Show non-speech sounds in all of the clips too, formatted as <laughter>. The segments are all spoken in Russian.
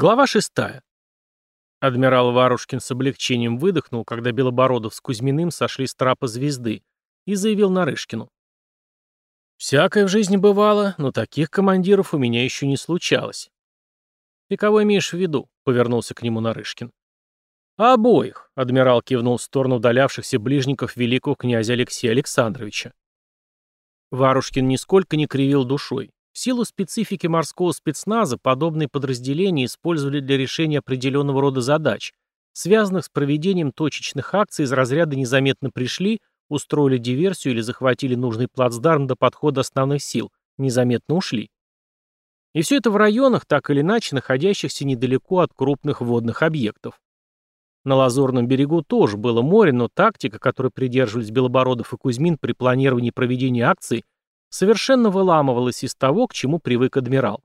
Глава шестая. Адмирал Варушкин с облегчением выдохнул, когда Белобородов с Кузьминым сошли с трапа звезды, и заявил Нарышкину. «Всякое в жизни бывало, но таких командиров у меня еще не случалось». «Ты кого имеешь в виду?» — повернулся к нему Нарышкин. «Обоих», — адмирал кивнул в сторону удалявшихся ближников великого князя Алексея Александровича. Варушкин нисколько не кривил душой. В силу специфики морского спецназа подобные подразделения использовали для решения определенного рода задач, связанных с проведением точечных акций из разряда «незаметно пришли», устроили диверсию или захватили нужный плацдарм до подхода основных сил, незаметно ушли. И все это в районах, так или иначе, находящихся недалеко от крупных водных объектов. На Лазурном берегу тоже было море, но тактика, которой придерживались Белобородов и Кузьмин при планировании проведения акций, совершенно выламывалась из того, к чему привык адмирал.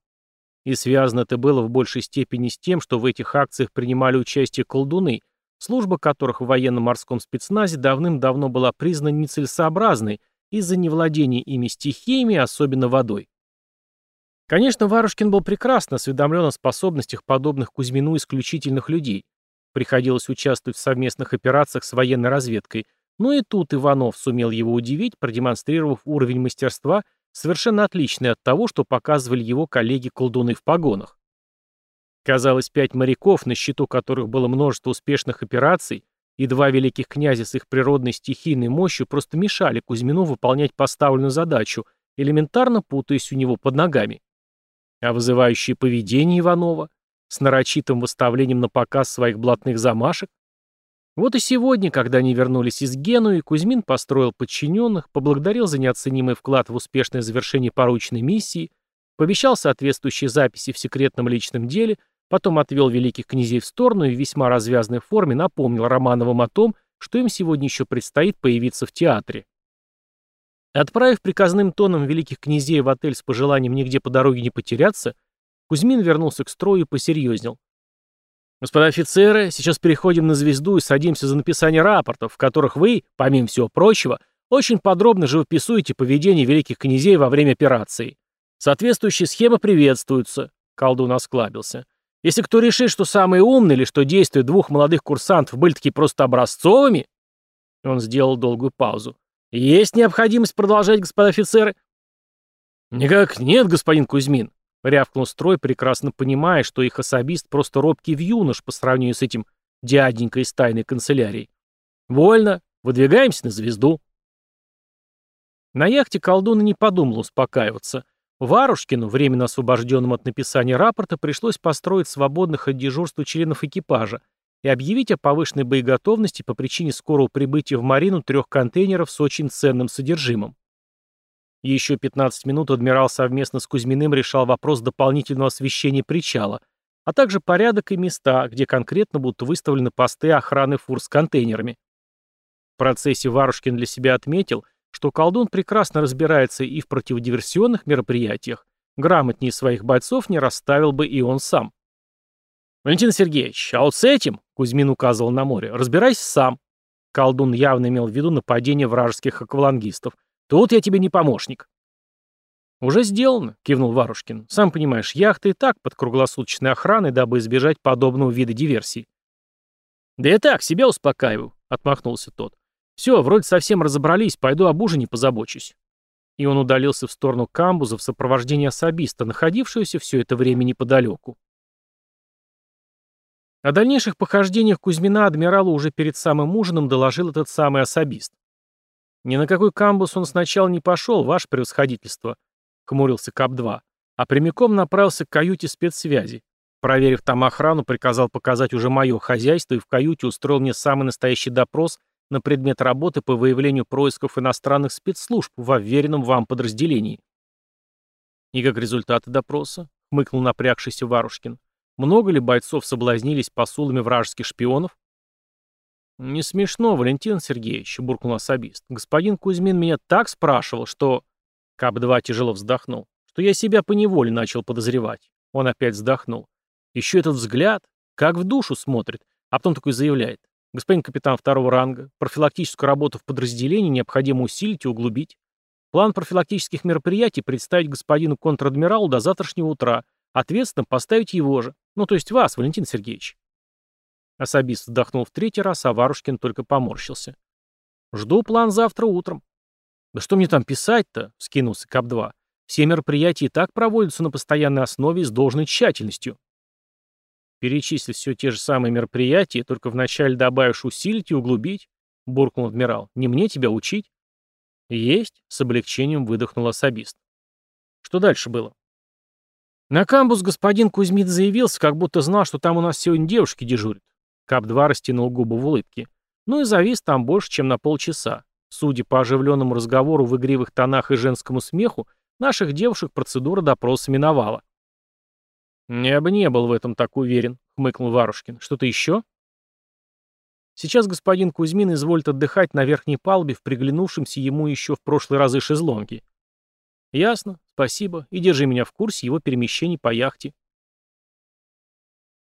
И связано это было в большей степени с тем, что в этих акциях принимали участие колдуны, служба которых в военно-морском спецназе давным-давно была признана нецелесообразной из-за невладения ими стихиями, особенно водой. Конечно, Варушкин был прекрасно осведомлен о способностях подобных Кузьмину исключительных людей. Приходилось участвовать в совместных операциях с военной разведкой, но и тут Иванов сумел его удивить, продемонстрировав уровень мастерства, совершенно отличный от того, что показывали его коллеги-колдуны в погонах. Казалось, пять моряков, на счету которых было множество успешных операций, и два великих князя с их природной стихийной мощью просто мешали Кузьмину выполнять поставленную задачу, элементарно путаясь у него под ногами. А вызывающее поведение Иванова, с нарочитым выставлением на показ своих блатных замашек, вот и сегодня, когда они вернулись из Генуи, Кузьмин построил подчиненных, поблагодарил за неоценимый вклад в успешное завершение порученной миссии, пообещал соответствующие записи в секретном личном деле, потом отвел великих князей в сторону и в весьма развязной форме напомнил Романовым о том, что им сегодня еще предстоит появиться в театре. Отправив приказным тоном великих князей в отель с пожеланием нигде по дороге не потеряться, Кузьмин вернулся к строю и посерьезнел. Господа офицеры, сейчас переходим на звезду и садимся за написание рапортов, в которых вы, помимо всего прочего, очень подробно живописуете поведение великих князей во время операции. Соответствующие схемы приветствуются. Колдун осклабился. Если кто решит, что самый умный или что действия двух молодых курсантов были такие просто образцовыми... Он сделал долгую паузу. Есть необходимость продолжать, господа офицеры? Никак нет, господин Кузьмин. Рявкнул строй, прекрасно понимая, что их особист просто робкий вьюнош по сравнению с этим дяденькой из тайной канцелярии. «Вольно. Выдвигаемся на звезду». На яхте колдун не подумал успокаиваться. Варушкину, временно освобожденному от написания рапорта, пришлось построить свободных от дежурства членов экипажа и объявить о повышенной боеготовности по причине скорого прибытия в Марину трех контейнеров с очень ценным содержимым. Еще 15 минут адмирал совместно с Кузьминым решал вопрос дополнительного освещения причала, а также порядок и места, где конкретно будут выставлены посты охраны фур с контейнерами. В процессе Варушкин для себя отметил, что колдун прекрасно разбирается и в противодиверсионных мероприятиях, грамотнее своих бойцов не расставил бы и он сам. «Валентин Сергеевич, а вот с этим, — Кузьмин указывал на море, — разбирайся сам». Колдун явно имел в виду нападение вражеских аквалангистов. Тут я тебе не помощник. Уже сделано, кивнул Варушкин. Сам понимаешь, яхта и так под круглосуточной охраной, дабы избежать подобного вида диверсий. Да я так, себя успокаиваю, отмахнулся тот. Все, вроде совсем разобрались, пойду об ужине позабочусь. И он удалился в сторону камбуза в сопровождении особиста, находившегося все это время неподалеку. О дальнейших похождениях Кузьмина адмиралу уже перед самым ужином доложил этот самый особист. «Ни на какой камбус он сначала не пошел, ваше превосходительство», — хмурился КАП-2, а прямиком направился к каюте спецсвязи. Проверив там охрану, приказал показать уже мое хозяйство и в каюте устроил мне самый настоящий допрос на предмет работы по выявлению происков иностранных спецслужб в уверенном вам подразделении. «И как результаты допроса?» — хмыкнул напрягшийся Варушкин. «Много ли бойцов соблазнились посулами вражеских шпионов?» «Не смешно, Валентин Сергеевич», — буркнул особист. «Господин Кузьмин меня так спрашивал, что...» Кап-2 тяжело вздохнул. «Что я себя поневоле начал подозревать». Он опять вздохнул. «Еще этот взгляд, как в душу смотрит, а потом такой заявляет. Господин капитан второго ранга, профилактическую работу в подразделении необходимо усилить и углубить. План профилактических мероприятий представить господину контр-адмиралу до завтрашнего утра, ответственно поставить его же. Ну, то есть вас, Валентин Сергеевич. Особист вздохнул в третий раз, а Варушкин только поморщился. Жду план завтра утром. Да что мне там писать-то? Скинулся КАП-2. Все мероприятия и так проводятся на постоянной основе с должной тщательностью. Перечисли все те же самые мероприятия, только вначале добавишь усилить и углубить, буркнул адмирал. Не мне тебя учить? Есть, с облегчением выдохнул особист. Что дальше было? На камбус господин Кузьмит заявился, как будто знал, что там у нас сегодня девушки дежурят. Кап-2 растянул губы в улыбке. Ну и завис там больше, чем на полчаса. Судя по оживленному разговору в игривых тонах и женскому смеху, наших девушек процедура допроса миновала. «Я бы не был в этом так уверен», — хмыкнул Варушкин. «Что-то еще?» Сейчас господин Кузьмин изволит отдыхать на верхней палубе в приглянувшемся ему еще в прошлые разы шезлонге. «Ясно, спасибо, и держи меня в курсе его перемещений по яхте».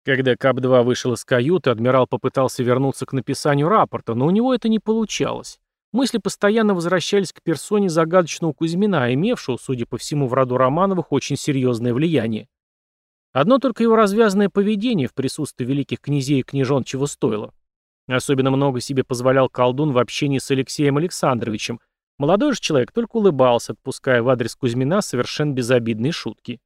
Когда КАП-2 вышел из каюты, адмирал попытался вернуться к написанию рапорта, но у него это не получалось. Мысли постоянно возвращались к персоне загадочного Кузьмина, имевшего, судя по всему, в роду Романовых очень серьезное влияние. Одно только его развязанное поведение в присутствии великих князей и княжон чего стоило. Особенно много себе позволял колдун в общении с Алексеем Александровичем. Молодой же человек только улыбался, отпуская в адрес Кузьмина совершенно безобидные шутки.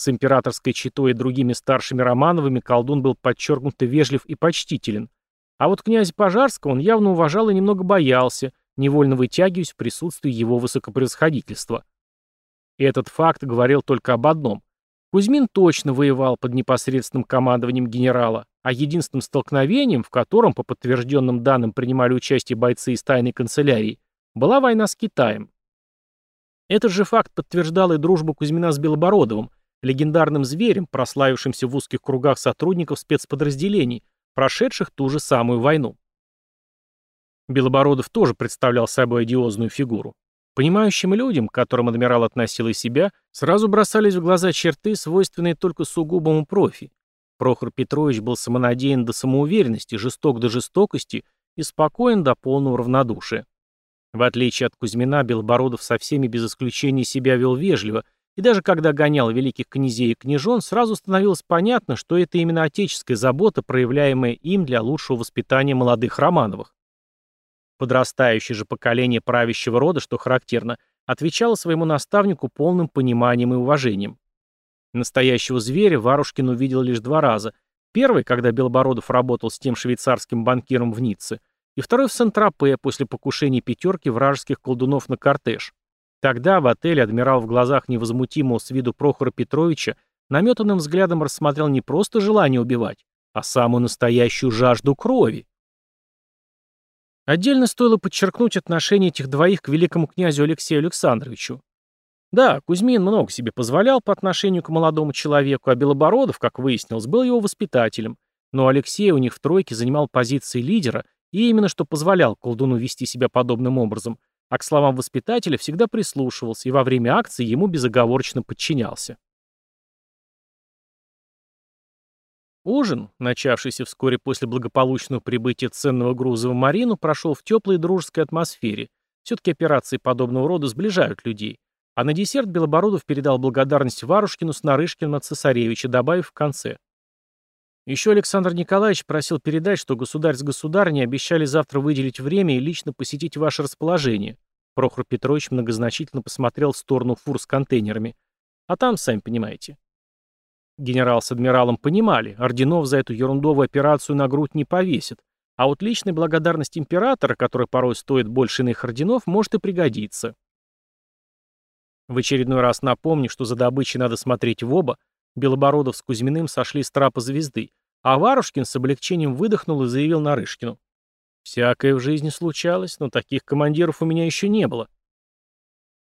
С императорской четой и другими старшими Романовыми колдун был подчеркнуто вежлив и почтителен. А вот князя Пожарского он явно уважал и немного боялся, невольно вытягиваясь в присутствии его высокопревосходительства. И этот факт говорил только об одном. Кузьмин точно воевал под непосредственным командованием генерала, а единственным столкновением, в котором, по подтвержденным данным, принимали участие бойцы из тайной канцелярии, была война с Китаем. Этот же факт подтверждал и дружбу Кузьмина с Белобородовым, легендарным зверем, прославившимся в узких кругах сотрудников спецподразделений, прошедших ту же самую войну. Белобородов тоже представлял собой одиозную фигуру. Понимающим людям, к которым адмирал относил и себя, сразу бросались в глаза черты, свойственные только сугубому профи. Прохор Петрович был самонадеян до самоуверенности, жесток до жестокости и спокоен до полного равнодушия. В отличие от Кузьмина, Белобородов со всеми без исключения себя вел вежливо, и даже когда гонял великих князей и княжон, сразу становилось понятно, что это именно отеческая забота, проявляемая им для лучшего воспитания молодых Романовых. Подрастающее же поколение правящего рода, что характерно, отвечало своему наставнику полным пониманием и уважением. Настоящего зверя Варушкин увидел лишь два раза. Первый, когда Белобородов работал с тем швейцарским банкиром в Ницце, и второй в Сент-Тропе после покушения пятерки вражеских колдунов на кортеж. Тогда в отеле адмирал в глазах невозмутимого с виду Прохора Петровича наметанным взглядом рассмотрел не просто желание убивать, а самую настоящую жажду крови. Отдельно стоило подчеркнуть отношение этих двоих к великому князю Алексею Александровичу. Да, Кузьмин много себе позволял по отношению к молодому человеку, а Белобородов, как выяснилось, был его воспитателем. Но Алексей у них в тройке занимал позиции лидера и именно что позволял колдуну вести себя подобным образом, а к словам воспитателя всегда прислушивался и во время акции ему безоговорочно подчинялся. Ужин, начавшийся вскоре после благополучного прибытия ценного груза в Марину, прошел в теплой дружеской атмосфере. Все-таки операции подобного рода сближают людей. А на десерт Белобородов передал благодарность Варушкину с Нарышкиным от цесаревича, добавив в конце. Еще Александр Николаевич просил передать, что государь с государыней обещали завтра выделить время и лично посетить ваше расположение. Прохор Петрович многозначительно посмотрел в сторону фур с контейнерами. А там, сами понимаете. Генерал с адмиралом понимали, орденов за эту ерундовую операцию на грудь не повесит, а вот личная благодарность императора, которая порой стоит больше иных орденов, может и пригодиться. В очередной раз напомню, что за добычей надо смотреть в оба, Белобородов с Кузьминым сошли с трапа звезды, а Варушкин с облегчением выдохнул и заявил Нарышкину. «Всякое в жизни случалось, но таких командиров у меня еще не было».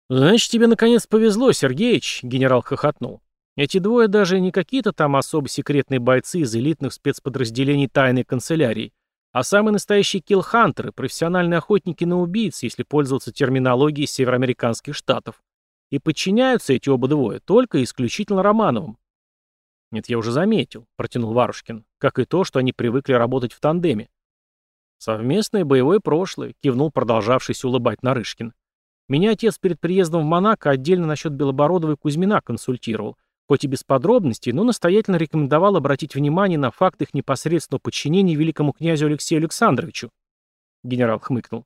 «Значит, тебе наконец повезло, Сергеич», — генерал хохотнул. Эти двое даже не какие-то там особо секретные бойцы из элитных спецподразделений тайной канцелярии, а самые настоящие киллхантеры, профессиональные охотники на убийц, если пользоваться терминологией североамериканских штатов. И подчиняются эти оба двое только исключительно Романовым. «Нет, я уже заметил», — протянул Варушкин, как и то, что они привыкли работать в тандеме. «Совместное боевое прошлое», — кивнул продолжавшийся улыбать Нарышкин. «Меня отец перед приездом в Монако отдельно насчет Белобородова и Кузьмина консультировал. хоть и без подробностей, но настоятельно рекомендовал обратить внимание на факт их непосредственного подчинения великому князю Алексею Александровичу. Генерал хмыкнул.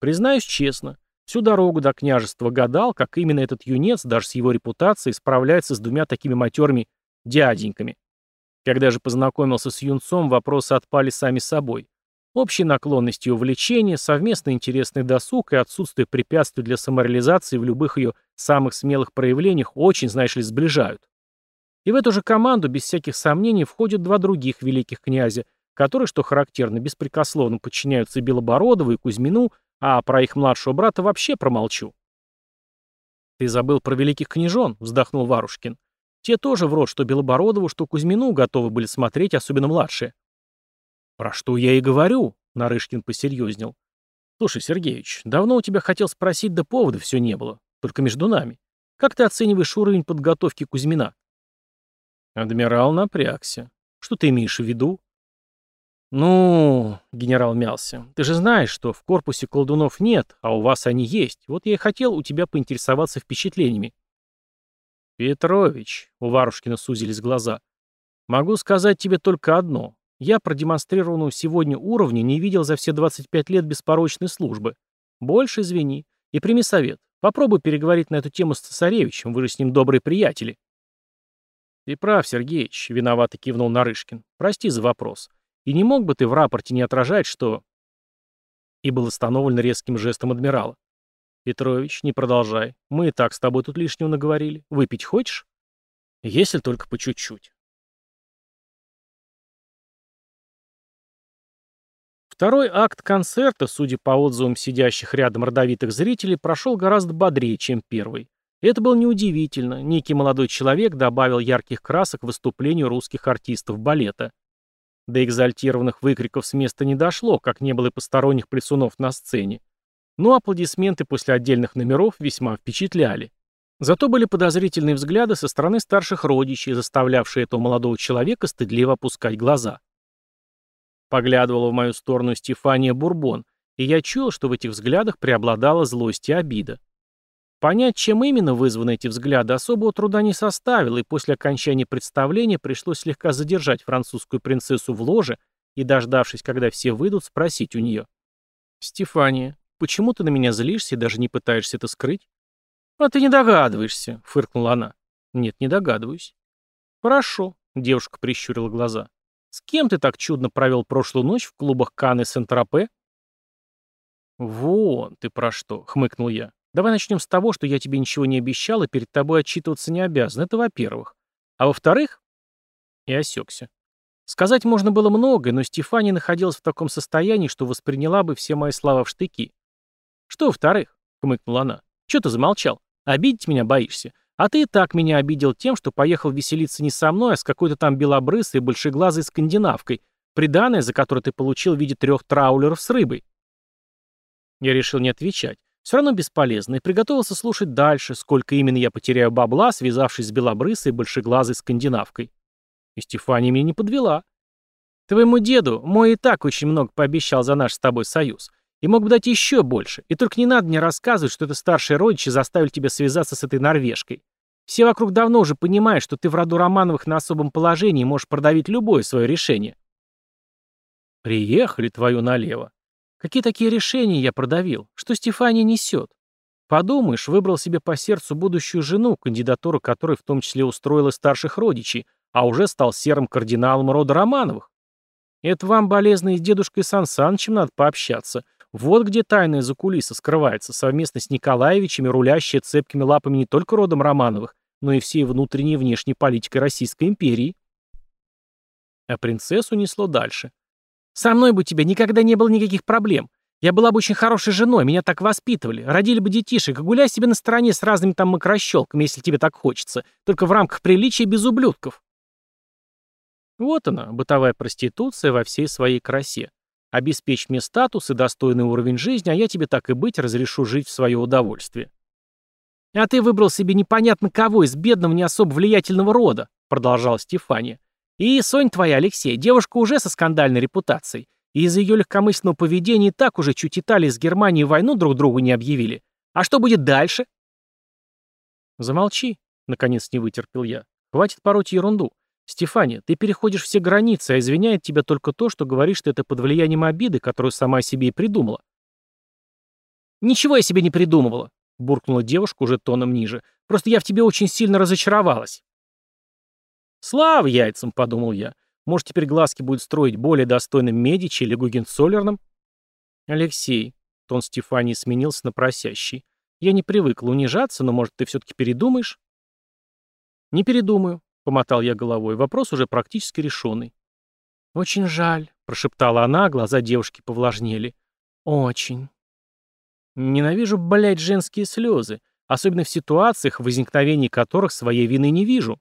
Признаюсь честно, всю дорогу до княжества гадал, как именно этот юнец, даже с его репутацией, справляется с двумя такими матерыми дяденьками. Когда же познакомился с юнцом, вопросы отпали сами собой. Общие наклонности и увлечения, совместный интересный досуг и отсутствие препятствий для самореализации в любых ее самых смелых проявлениях очень, знаешь ли, сближают. И в эту же команду, без всяких сомнений, входят два других великих князя, которые, что характерно, беспрекословно подчиняются и Белобородову, и Кузьмину, а про их младшего брата вообще промолчу. «Ты забыл про великих княжон», — вздохнул Варушкин. «Те тоже в рот, что Белобородову, что Кузьмину готовы были смотреть, особенно младшие». «Про что я и говорю», — Нарышкин посерьезнел. «Слушай, Сергеевич, давно у тебя хотел спросить, да повода все не было. Только между нами. Как ты оцениваешь уровень подготовки Кузьмина?» Адмирал напрягся. «Что ты имеешь в виду?» «Ну...» — генерал мялся. «Ты же знаешь, что в корпусе колдунов нет, а у вас они есть. Вот я и хотел у тебя поинтересоваться впечатлениями». «Петрович», — у Варушкина сузились глаза, — «могу сказать тебе только одно. Я продемонстрированного сегодня уровня не видел за все 25 лет беспорочной службы. Больше извини. И прими совет. Попробуй переговорить на эту тему с цесаревичем, вы же с ним добрые приятели. Ты прав, Сергеич, виновато кивнул Нарышкин. Прости за вопрос. И не мог бы ты в рапорте не отражать, что... И был остановлен резким жестом адмирала. Петрович, не продолжай. Мы и так с тобой тут лишнего наговорили. Выпить хочешь? Если только по чуть-чуть. Второй акт концерта, судя по отзывам сидящих рядом родовитых зрителей, прошел гораздо бодрее, чем первый. Это было неудивительно. Некий молодой человек добавил ярких красок выступлению русских артистов балета. До экзальтированных выкриков с места не дошло, как не было и посторонних плесунов на сцене. Но аплодисменты после отдельных номеров весьма впечатляли. Зато были подозрительные взгляды со стороны старших родичей, заставлявшие этого молодого человека стыдливо опускать глаза. Поглядывала в мою сторону Стефания Бурбон, и я чуял, что в этих взглядах преобладала злость и обида. Понять, чем именно вызваны эти взгляды, особого труда не составило, и после окончания представления пришлось слегка задержать французскую принцессу в ложе и, дождавшись, когда все выйдут, спросить у нее. «Стефания, почему ты на меня злишься и даже не пытаешься это скрыть?» «А ты не догадываешься», — фыркнула она. «Нет, не догадываюсь». «Хорошо», — девушка прищурила глаза. С кем ты так чудно провел прошлую ночь в клубах Кан и Сент-Тропе?» «Вон ты про что», — хмыкнул я. «Давай начнем с того, что я тебе ничего не обещал и перед тобой отчитываться не обязан. Это во-первых. А во-вторых...» И осекся. Сказать можно было многое, но Стефания находилась в таком состоянии, что восприняла бы все мои слова в штыки. «Что во-вторых?» — хмыкнула она. «Чего ты замолчал? Обидеть меня боишься? А ты и так меня обидел тем, что поехал веселиться не со мной, а с какой-то там белобрысой большеглазой скандинавкой, приданное, за которое ты получил в виде трех траулеров с рыбой. Я решил не отвечать. Все равно бесполезно, и приготовился слушать дальше, сколько именно я потеряю бабла, связавшись с белобрысой большеглазой скандинавкой. И Стефания меня не подвела. Твоему деду мой и так очень много пообещал за наш с тобой союз. И мог бы дать еще больше. И только не надо мне рассказывать, что это старшие родичи заставили тебя связаться с этой норвежкой. Все вокруг давно уже понимают, что ты в роду Романовых на особом положении можешь продавить любое свое решение. Приехали твою налево. Какие такие решения я продавил? Что Стефания несет? Подумаешь, выбрал себе по сердцу будущую жену, кандидатуру которой в том числе устроила старших родичей, а уже стал серым кардиналом рода Романовых. Это вам, болезный, с дедушкой Сан Санычем надо пообщаться. Вот где тайная закулиса скрывается, совместно с Николаевичами, рулящая цепкими лапами не только родом Романовых, но и всей внутренней и внешней политикой Российской империи. А принцессу несло дальше. «Со мной бы у тебя никогда не было никаких проблем. Я была бы очень хорошей женой, меня так воспитывали. Родили бы детишек, гуляй себе на стороне с разными там макрощелками, если тебе так хочется. Только в рамках приличия без ублюдков». Вот она, бытовая проституция во всей своей красе. Обеспечь мне статус и достойный уровень жизни, а я тебе так и быть разрешу жить в свое удовольствие. А ты выбрал себе непонятно кого из бедного не особо влиятельного рода, продолжала Стефания. И Сонь твоя, Алексей, девушка уже со скандальной репутацией. И из-за ее легкомысленного поведения так уже чуть Италия с Германией войну друг другу не объявили. А что будет дальше? Замолчи, наконец не вытерпел я. Хватит пороть ерунду. Стефания, ты переходишь все границы, а извиняет тебя только то, что говоришь ты это под влиянием обиды, которую сама себе и придумала. «Ничего я себе не придумывала», — буркнула девушка уже тоном ниже. «Просто я в тебе очень сильно разочаровалась». «Слава яйцам», — подумал я. «Может, теперь глазки будет строить более достойным Медичи или Гугенцоллерном?» «Алексей», — тон Стефании сменился на просящий. «Я не привыкла унижаться, но, может, ты все-таки передумаешь?» «Не передумаю», — помотал я головой. Вопрос уже практически решенный. «Очень жаль», — прошептала она, глаза девушки повлажнели. «Очень». Ненавижу, блядь, женские слезы, особенно в ситуациях, в возникновении которых своей вины не вижу.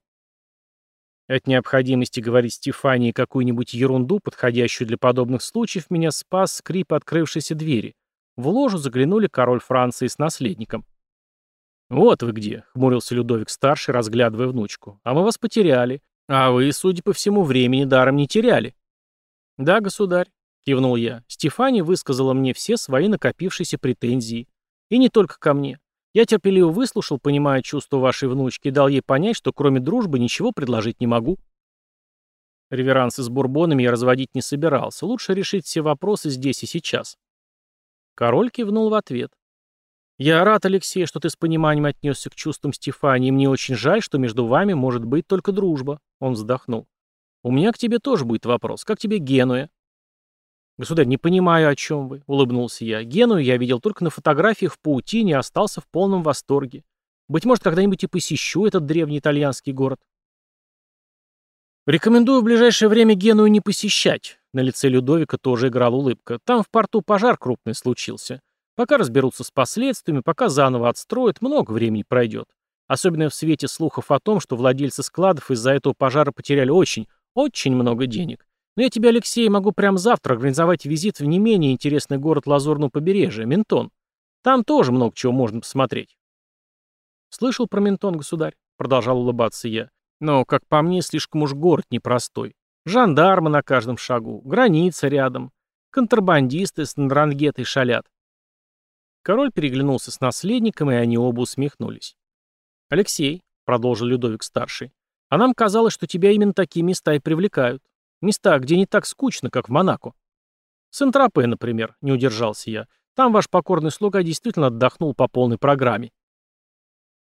От необходимости говорить Стефании какую-нибудь ерунду, подходящую для подобных случаев, меня спас скрип открывшейся двери. В ложу заглянули король Франции с наследником. «Вот вы где», — хмурился Людовик-старший, разглядывая внучку. «А мы вас потеряли. А вы, судя по всему, времени даром не теряли». «Да, государь», — кивнул я. Стефани высказала мне все свои накопившиеся претензии. И не только ко мне. Я терпеливо выслушал, понимая чувства вашей внучки, и дал ей понять, что кроме дружбы ничего предложить не могу. Реверансы с бурбонами я разводить не собирался. Лучше решить все вопросы здесь и сейчас. Король кивнул в ответ. «Я рад, Алексей, что ты с пониманием отнесся к чувствам Стефании. Мне очень жаль, что между вами может быть только дружба». Он вздохнул. «У меня к тебе тоже будет вопрос. Как тебе Генуя?» «Государь, не понимаю, о чем вы», — улыбнулся я. «Геную я видел только на фотографиях в паутине и остался в полном восторге. Быть может, когда-нибудь и посещу этот древний итальянский город». «Рекомендую в ближайшее время Геную не посещать». На лице Людовика тоже играла улыбка. «Там в порту пожар крупный случился. Пока разберутся с последствиями, пока заново отстроят, много времени пройдет. Особенно в свете слухов о том, что владельцы складов из-за этого пожара потеряли очень, очень много денег. Но я тебе, Алексей, могу прямо завтра организовать визит в не менее интересный город Лазурного побережья, Ментон. Там тоже много чего можно посмотреть. Слышал про Ментон, государь? Продолжал улыбаться я. Но, как по мне, слишком уж город непростой. Жандармы на каждом шагу, граница рядом, контрабандисты с нрангетой шалят. Король переглянулся с наследником, и они оба усмехнулись. «Алексей», — продолжил Людовик-старший, — «а нам казалось, что тебя именно такие места и привлекают. Места, где не так скучно, как в Монако. Сент-Тропе, например, не удержался я. Там ваш покорный слуга действительно отдохнул по полной программе.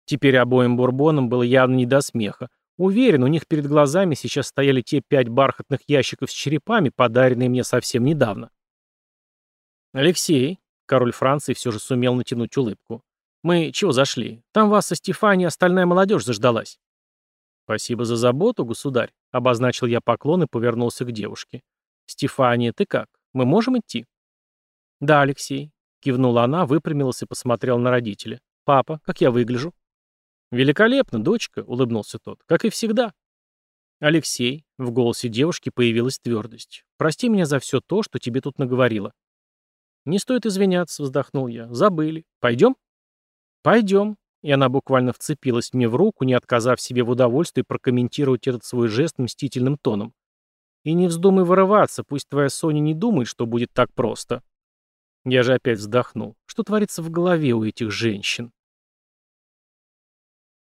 Теперь обоим бурбонам было явно не до смеха. Уверен, у них перед глазами сейчас стояли те пять бархатных ящиков с черепами, подаренные мне совсем недавно. «Алексей», — король Франции все же сумел натянуть улыбку, — «мы чего зашли? Там вас со Стефани остальная молодежь заждалась». «Спасибо за заботу, государь», — обозначил я поклон и повернулся к девушке. «Стефания, ты как? Мы можем идти?» «Да, Алексей», — кивнула она, выпрямилась и посмотрела на родителя. «Папа, как я выгляжу?» «Великолепно, дочка», — улыбнулся тот, — «как и всегда». «Алексей», — в голосе девушки появилась твердость, — «прости меня за все то, что тебе тут наговорила». «Не стоит извиняться», — вздохнул я. «Забыли. Пойдем?» «Пойдем», и она буквально вцепилась мне в руку, не отказав себе в удовольствии прокомментировать этот свой жест мстительным тоном. «И не вздумай вырываться, пусть твоя Соня не думает, что будет так просто». Я же опять вздохнул. Что творится в голове у этих женщин?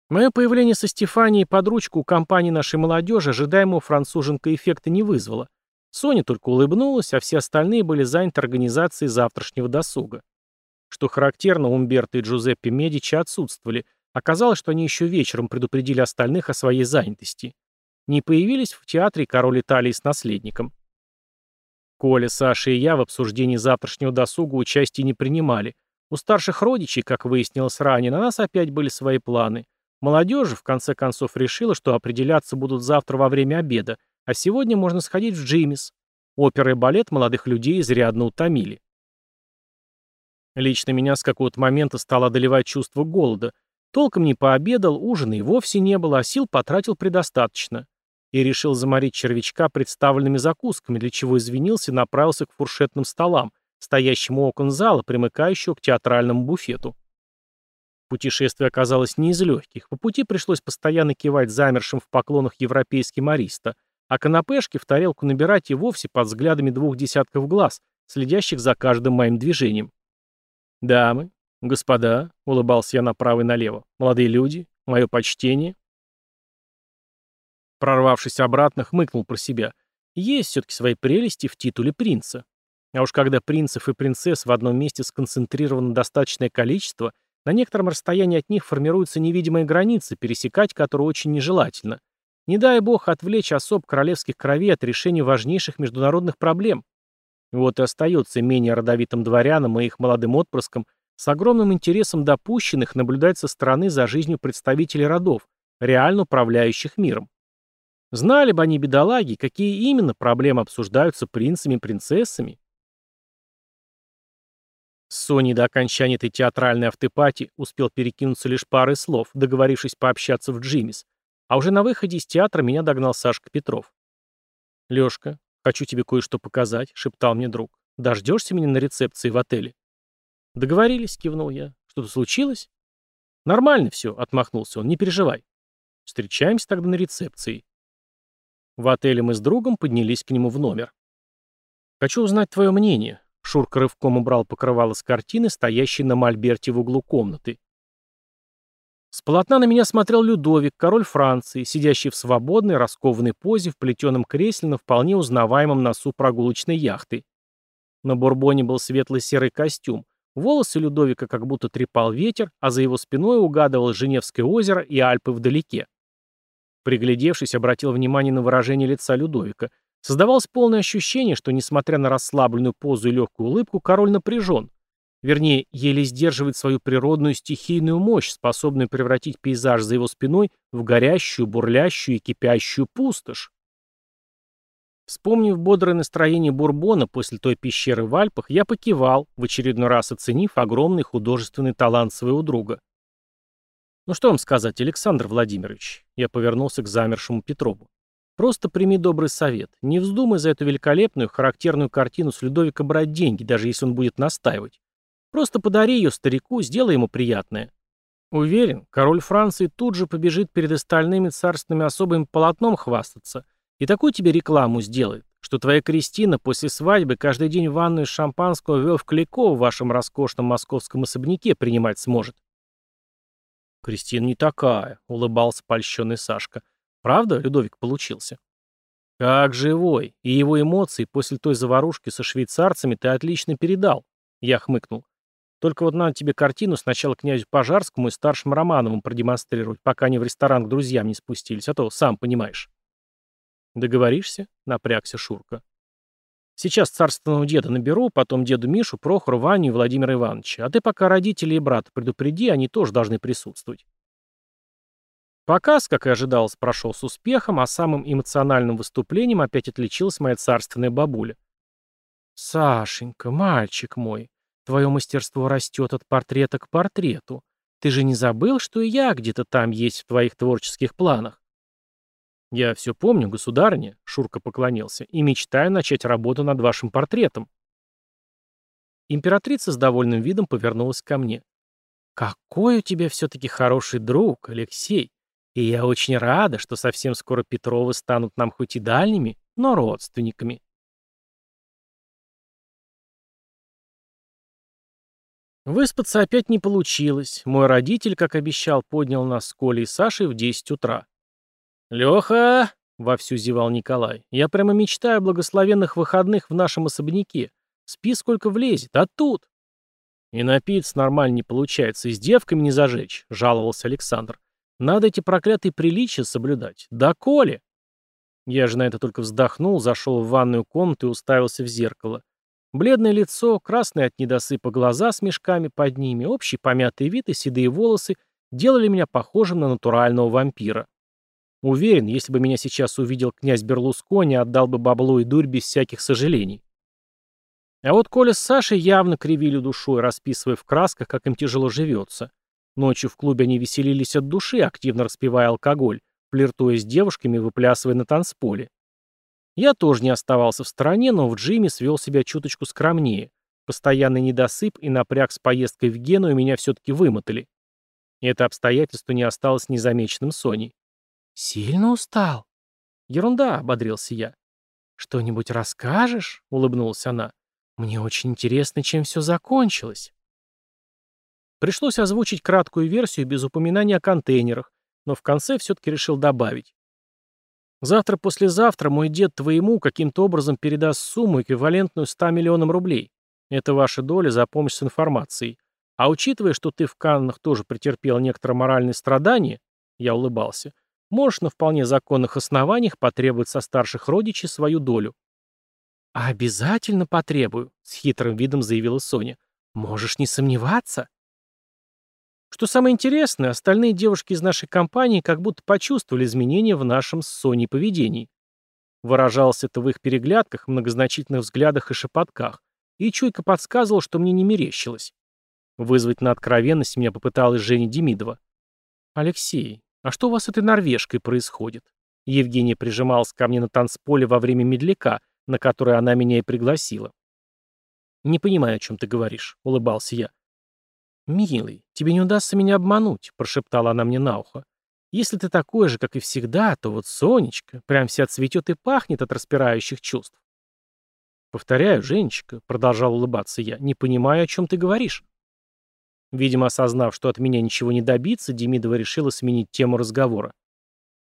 Мое появление со Стефанией под ручку у компании нашей молодежи ожидаемого француженка эффекта не вызвало. Соня только улыбнулась, а все остальные были заняты организацией завтрашнего досуга. Что характерно, Умберто и Джузеппе Медичи отсутствовали. Оказалось, что они еще вечером предупредили остальных о своей занятости. Не появились в театре король Италии с наследником. Коля, Саша и я в обсуждении завтрашнего досуга участия не принимали. У старших родичей, как выяснилось ранее, на нас опять были свои планы. Молодежь в конце концов решила, что определяться будут завтра во время обеда, а сегодня можно сходить в Джимис. Опера и балет молодых людей изрядно утомили. Лично меня с какого-то момента стало одолевать чувство голода. Толком не пообедал, ужина и вовсе не было, а сил потратил предостаточно. И решил заморить червячка представленными закусками, для чего извинился и направился к фуршетным столам, стоящим у окон зала, примыкающего к театральному буфету. Путешествие оказалось не из легких. По пути пришлось постоянно кивать замершим в поклонах европейским ариста, а канапешки в тарелку набирать и вовсе под взглядами двух десятков глаз, следящих за каждым моим движением. «Дамы, господа», — улыбался я направо и налево, — «молодые люди, мое почтение». Прорвавшись обратно, хмыкнул про себя. Есть все-таки свои прелести в титуле принца. А уж когда принцев и принцесс в одном месте сконцентрировано достаточное количество, на некотором расстоянии от них формируются невидимые границы, пересекать которые очень нежелательно. Не дай бог отвлечь особ королевских кровей от решения важнейших международных проблем. Вот и остается менее родовитым дворянам и их молодым отпрыскам с огромным интересом допущенных наблюдать со стороны за жизнью представителей родов, реально управляющих миром. Знали бы они, бедолаги, какие именно проблемы обсуждаются принцами и принцессами. С Соней до окончания этой театральной автопати успел перекинуться лишь парой слов, договорившись пообщаться в Джимис, а уже на выходе из театра меня догнал Сашка Петров. «Лёшка, хочу тебе кое-что показать», — шептал мне друг. «Дождешься меня на рецепции в отеле?» «Договорились», — кивнул я. «Что-то случилось?» «Нормально все», — отмахнулся он, — «не переживай». «Встречаемся тогда на рецепции». В отеле мы с другом поднялись к нему в номер. «Хочу узнать твое мнение», — Шурка рывком убрал покрывало с картины, стоящей на мольберте в углу комнаты. С полотна на меня смотрел Людовик, король Франции, сидящий в свободной, раскованной позе в плетеном кресле на вполне узнаваемом носу прогулочной яхты. На Бурбоне был светло-серый костюм, волосы Людовика как будто трепал ветер, а за его спиной угадывал Женевское озеро и Альпы вдалеке. Приглядевшись, обратил внимание на выражение лица Людовика. Создавалось полное ощущение, что, несмотря на расслабленную позу и легкую улыбку, король напряжен. Вернее, еле сдерживает свою природную стихийную мощь, способную превратить пейзаж за его спиной в горящую, бурлящую и кипящую пустошь. Вспомнив бодрое настроение Бурбона после той пещеры в Альпах, я покивал, в очередной раз оценив огромный художественный талант своего друга. «Ну что вам сказать, Александр Владимирович?» Я повернулся к замершему Петрову. «Просто прими добрый совет. Не вздумай за эту великолепную, характерную картину с Людовика брать деньги, даже если он будет настаивать. Просто подари ее старику, сделай ему приятное. Уверен, король Франции тут же побежит перед остальными царственными особами полотном хвастаться, и такую тебе рекламу сделает, что твоя Кристина после свадьбы каждый день ванную из шампанского вел в Клико в вашем роскошном московском особняке принимать сможет. «Кристина не такая», — улыбался польщенный Сашка. «Правда, Людовик получился?» «Как живой, и его эмоции после той заварушки со швейцарцами ты отлично передал», — я хмыкнул. «Только вот надо тебе картину сначала князю Пожарскому и старшим Романовым продемонстрировать, пока они в ресторан к друзьям не спустились, а то сам понимаешь». «Договоришься?» — напрягся Шурка. Сейчас царственного деда наберу, потом деду Мишу, Прохору, Ваню и Владимира Ивановича. А ты пока родителей и брата предупреди, они тоже должны присутствовать. Показ, как и ожидалось, прошел с успехом, а самым эмоциональным выступлением опять отличилась моя царственная бабуля. «Сашенька, мальчик мой, твое мастерство растет от портрета к портрету. Ты же не забыл, что и я где-то там есть в твоих творческих планах?» «Я все помню, государыня», — Шурка поклонился, «и мечтаю начать работу над вашим портретом». Императрица с довольным видом повернулась ко мне. «Какой у тебя все-таки хороший друг, Алексей, и я очень рада, что совсем скоро Петровы станут нам хоть и дальними, но родственниками». Выспаться опять не получилось. Мой родитель, как обещал, поднял нас с Колей и Сашей в 10 утра. «Леха!» — вовсю зевал Николай. «Я прямо мечтаю о благословенных выходных в нашем особняке. Спи сколько влезет, а тут...» «И напиться нормально не получается, и с девками не зажечь», — жаловался Александр. «Надо эти проклятые приличия соблюдать. Да коли!» Я же на это только вздохнул, зашел в ванную комнату и уставился в зеркало. Бледное лицо, красные от недосыпа глаза с мешками под ними, общий помятый вид и седые волосы делали меня похожим на натурального вампира. Уверен, если бы меня сейчас увидел князь Берлускони, отдал бы бабло и дурь без всяких сожалений. А вот Коля с Сашей явно кривили душой, расписывая в красках, как им тяжело живется. Ночью в клубе они веселились от души, активно распивая алкоголь, флиртуя с девушками и выплясывая на танцполе. Я тоже не оставался в стороне, но в джиме свел себя чуточку скромнее. Постоянный недосып и напряг с поездкой в Гену меня все-таки вымотали. Это обстоятельство не осталось незамеченным Соней. «Сильно устал?» «Ерунда», — ободрился я. «Что-нибудь расскажешь?» — улыбнулась она. «Мне очень интересно, чем все закончилось». Пришлось озвучить краткую версию без упоминания о контейнерах, но в конце все-таки решил добавить. Завтра-послезавтра мой дед твоему каким-то образом передаст сумму, эквивалентную 100 миллионам рублей. Это ваша доля за помощь с информацией. А учитывая, что ты в Каннах тоже претерпел некоторые моральные страдания, я улыбался, можешь на вполне законных основаниях потребовать со старших родичей свою долю. «А обязательно потребую», — с хитрым видом заявила Соня. «Можешь не сомневаться». Что самое интересное, остальные девушки из нашей компании как будто почувствовали изменения в нашем с Соней поведении. Выражалось это в их переглядках, многозначительных взглядах и шепотках, и чуйка подсказывала, что мне не мерещилось. Вызвать на откровенность меня попыталась Женя Демидова. «Алексей, а что у вас с этой норвежкой происходит?» Евгения прижималась ко мне на танцполе во время медляка, на который она меня и пригласила. «Не понимаю, о чем ты говоришь», — улыбался я. «Милый, тебе не удастся меня обмануть», — прошептала она мне на ухо. «Если ты такой же, как и всегда, то вот Сонечка прям вся цветет и пахнет от распирающих чувств». «Повторяю, Женечка», — продолжал улыбаться я, — «не понимаю, о чем ты говоришь». Видимо, осознав, что от меня ничего не добиться, Демидова решила сменить тему разговора.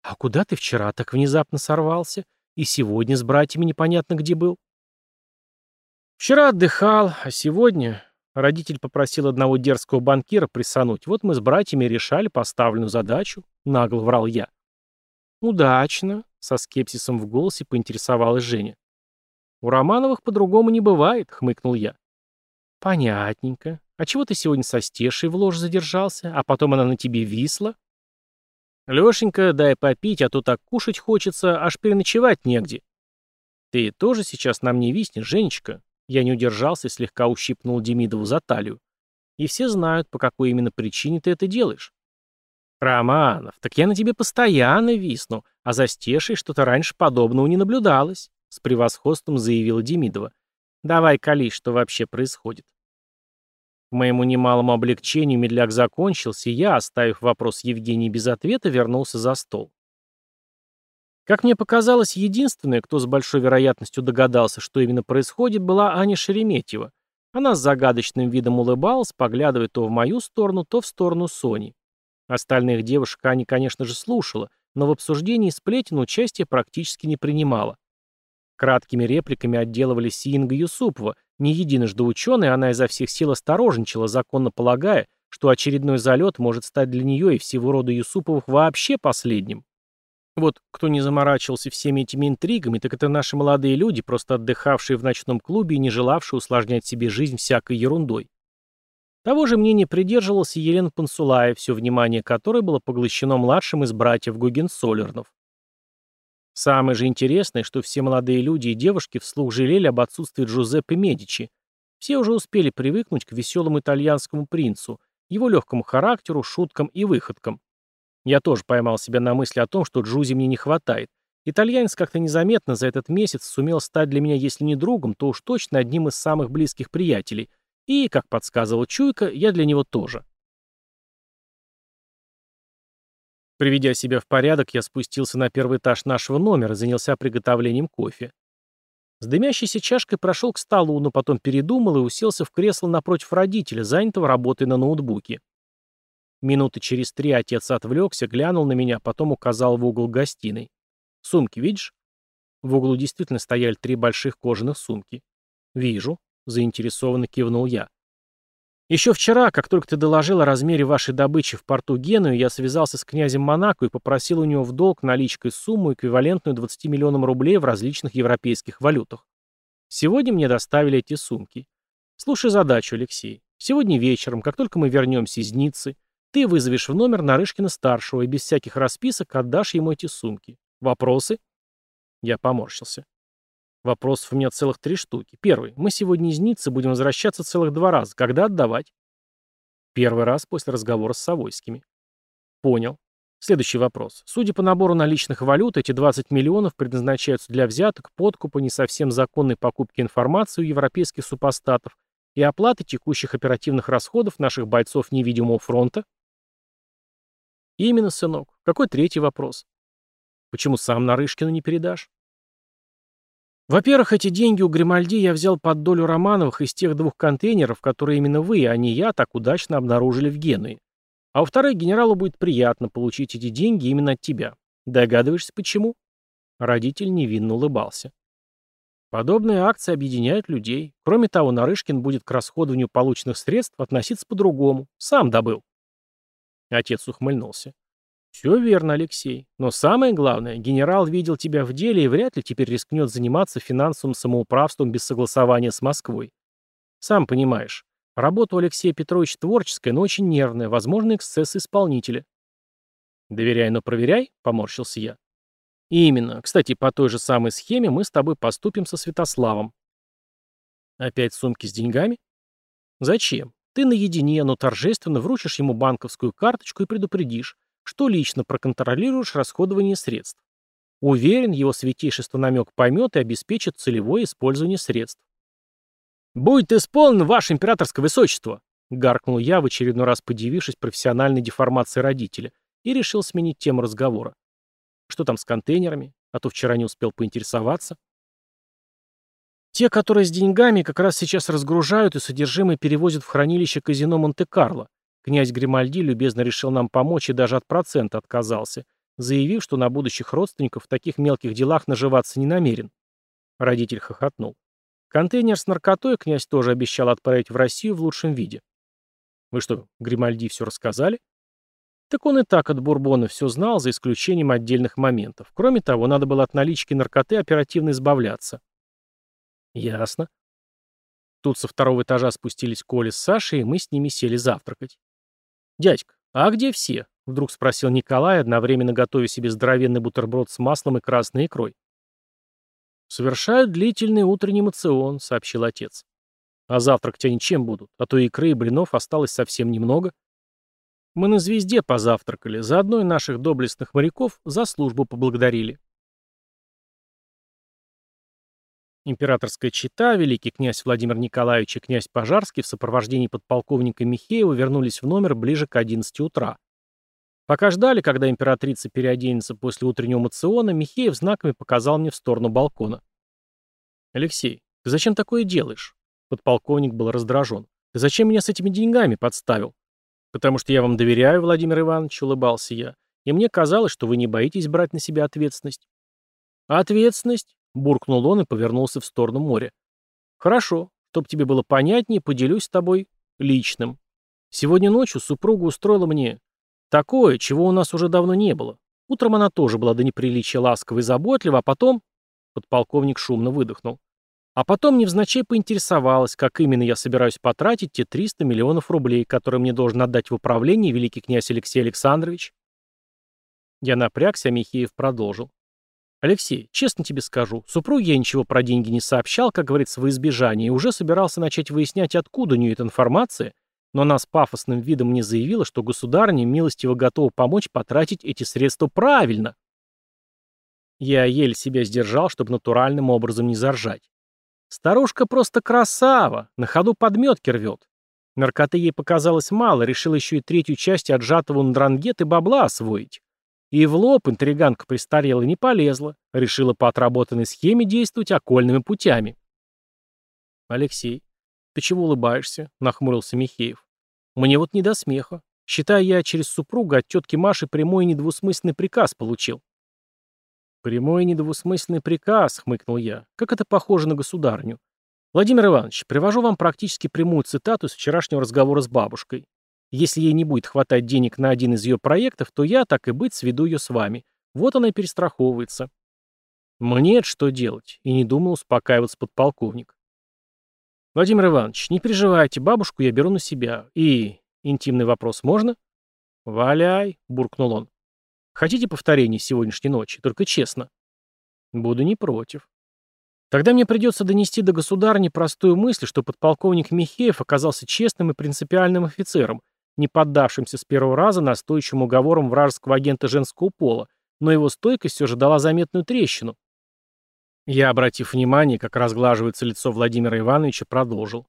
«А куда ты вчера так внезапно сорвался? И сегодня с братьями непонятно где был?» «Вчера отдыхал, а сегодня Родитель попросил одного дерзкого банкира присануть. Вот мы с братьями решали поставленную задачу. Нагло врал я. «Удачно», — со скепсисом в голосе поинтересовалась Женя. «У Романовых по-другому не бывает», — хмыкнул я. «Понятненько. А чего ты сегодня со Стешей в ложь задержался, а потом она на тебе висла?» «Лешенька, дай попить, а то так кушать хочется, аж переночевать негде». «Ты тоже сейчас нам не виснешь, Женечка?» Я не удержался и слегка ущипнул Демидову за талию. И все знают, по какой именно причине ты это делаешь. Романов, так я на тебе постоянно висну, а за стешей что-то раньше подобного не наблюдалось, с превосходством заявила Демидова. Давай, Кали, что вообще происходит? К моему немалому облегчению медляк закончился, и я, оставив вопрос Евгении без ответа, вернулся за стол. Как мне показалось, единственная, кто с большой вероятностью догадался, что именно происходит, была Аня Шереметьева. Она с загадочным видом улыбалась, поглядывая то в мою сторону, то в сторону Сони. Остальных девушек Аня, конечно же, слушала, но в обсуждении сплетен участие практически не принимала. Краткими репликами отделывались Инга Юсупова. Не единожды ученая, она изо всех сил осторожничала, законно полагая, что очередной залет может стать для нее и всего рода Юсуповых вообще последним. Вот кто не заморачивался всеми этими интригами, так это наши молодые люди, просто отдыхавшие в ночном клубе и не желавшие усложнять себе жизнь всякой ерундой. Того же мнения придерживался Елена Пансулая, все внимание которой было поглощено младшим из братьев Гугенсолернов. Самое же интересное, что все молодые люди и девушки вслух жалели об отсутствии Джузеппе Медичи. Все уже успели привыкнуть к веселому итальянскому принцу, его легкому характеру, шуткам и выходкам. Я тоже поймал себя на мысли о том, что Джузи мне не хватает. Итальянец как-то незаметно за этот месяц сумел стать для меня, если не другом, то уж точно одним из самых близких приятелей. И, как подсказывал Чуйка, я для него тоже. Приведя себя в порядок, я спустился на первый этаж нашего номера занялся приготовлением кофе. С дымящейся чашкой прошел к столу, но потом передумал и уселся в кресло напротив родителя, занятого работой на ноутбуке. Минуты через три отец отвлекся, глянул на меня, потом указал в угол гостиной. «Сумки видишь?» В углу действительно стояли три больших кожаных сумки. «Вижу», — заинтересованно кивнул я. «Еще вчера, как только ты доложил о размере вашей добычи в порту Геную, я связался с князем Монако и попросил у него в долг наличкой сумму, эквивалентную 20 миллионам рублей в различных европейских валютах. Сегодня мне доставили эти сумки. Слушай задачу, Алексей. Сегодня вечером, как только мы вернемся из Ниццы, ты вызовешь в номер Нарышкина-старшего и без всяких расписок отдашь ему эти сумки. Вопросы?» Я поморщился. Вопросов у меня целых три штуки. Первый. Мы сегодня из Ниццы будем возвращаться целых два раза. Когда отдавать? Первый раз после разговора с Савойскими. Понял. Следующий вопрос. Судя по набору наличных валют, эти 20 миллионов предназначаются для взяток, подкупа, не совсем законной покупки информации у европейских супостатов и оплаты текущих оперативных расходов наших бойцов невидимого фронта? Именно, сынок. Какой третий вопрос? Почему сам Нарышкину не передашь? Во-первых, эти деньги у Гримальди я взял под долю Романовых из тех двух контейнеров, которые именно вы, а не я, так удачно обнаружили в Генуе. А во-вторых, генералу будет приятно получить эти деньги именно от тебя. Догадываешься, почему? Родитель невинно улыбался. Подобные акции объединяют людей. Кроме того, Нарышкин будет к расходованию полученных средств относиться по-другому. Сам добыл. Отец ухмыльнулся. Все верно, Алексей. Но самое главное, генерал видел тебя в деле и вряд ли теперь рискнет заниматься финансовым самоуправством без согласования с Москвой. Сам понимаешь, работа у Алексея Петровича творческая, но очень нервная, возможно, эксцесс исполнителя. «Доверяй, но проверяй», — поморщился я. «Именно. Кстати, по той же самой схеме мы с тобой поступим со Святославом». «Опять сумки с деньгами?» «Зачем? Ты наедине, но торжественно вручишь ему банковскую карточку и предупредишь, что лично проконтролируешь расходование средств. Уверен, его святейшество намек поймет и обеспечит целевое использование средств. «Будет исполнен, ваше императорское высочество!» — гаркнул я, в очередной раз подивившись профессиональной деформации родителя, и решил сменить тему разговора. Что там с контейнерами? А то вчера не успел поинтересоваться. Те, которые с деньгами, как раз сейчас разгружают и содержимое перевозят в хранилище казино Монте-Карло. Князь Гримальди любезно решил нам помочь и даже от процента отказался, заявив, что на будущих родственников в таких мелких делах наживаться не намерен. Родитель хохотнул. Контейнер с наркотой князь тоже обещал отправить в Россию в лучшем виде. Вы что, Гримальди все рассказали? Так он и так от Бурбона все знал, за исключением отдельных моментов. Кроме того, надо было от налички наркоты оперативно избавляться. Ясно. Тут со второго этажа спустились Коля с Сашей, и мы с ними сели завтракать. «Дядька, а где все?» — вдруг спросил Николай, одновременно готовя себе здоровенный бутерброд с маслом и красной икрой. «Совершают длительный утренний мацион», — сообщил отец. «А завтрак они чем будут? А то икры и блинов осталось совсем немного». «Мы на звезде позавтракали, заодно и наших доблестных моряков за службу поблагодарили». Императорская чита, великий князь Владимир Николаевич и князь Пожарский в сопровождении подполковника Михеева вернулись в номер ближе к 11 утра. Пока ждали, когда императрица переоденется после утреннего мациона, Михеев знаками показал мне в сторону балкона. «Алексей, ты зачем такое делаешь?» Подполковник был раздражен. «Ты зачем меня с этими деньгами подставил?» «Потому что я вам доверяю, Владимир Иванович», — улыбался я. «И мне казалось, что вы не боитесь брать на себя ответственность». «Ответственность? Буркнул он и повернулся в сторону моря. «Хорошо. Чтоб тебе было понятнее, поделюсь с тобой личным. Сегодня ночью супруга устроила мне такое, чего у нас уже давно не было. Утром она тоже была до неприличия ласкова и заботлива, а потом...» Подполковник шумно выдохнул. А потом невзначай поинтересовалась, как именно я собираюсь потратить те 300 миллионов рублей, которые мне должен отдать в управление великий князь Алексей Александрович. Я напрягся, а Михеев продолжил. Алексей, честно тебе скажу, супруге я ничего про деньги не сообщал, как говорится, во избежание, и уже собирался начать выяснять, откуда у нее эта информация, но она с пафосным видом мне заявила, что государыня милостиво готова помочь потратить эти средства правильно. Я еле себя сдержал, чтобы натуральным образом не заржать. Старушка просто красава, на ходу подметки рвет. Наркоты ей показалось мало, решил еще и третью часть отжатого ндрангет и бабла освоить. И в лоб интриганка престарела не полезла, решила по отработанной схеме действовать окольными путями. «Алексей, ты чего улыбаешься?» — нахмурился Михеев. «Мне вот не до смеха. Считаю, я через супруга от тетки Маши прямой недвусмысленный приказ получил». «Прямой недвусмысленный приказ», — хмыкнул я. «Как это похоже на государню? Владимир Иванович, привожу вам практически прямую цитату с вчерашнего разговора с бабушкой. Если ей не будет хватать денег на один из ее проектов, то я, так и быть, сведу ее с вами. Вот она и перестраховывается. Мне что делать? И не думал успокаиваться подполковник. Владимир Иванович, не переживайте, бабушку я беру на себя. И интимный вопрос можно? Валяй, буркнул он. Хотите повторение сегодняшней ночи, только честно? Буду не против. Тогда мне придется донести до государни простую мысль, что подполковник Михеев оказался честным и принципиальным офицером, не поддавшимся с первого раза настойчивым уговорам вражеского агента женского пола, но его стойкость все же дала заметную трещину. Я, обратив внимание, как разглаживается лицо Владимира Ивановича, продолжил.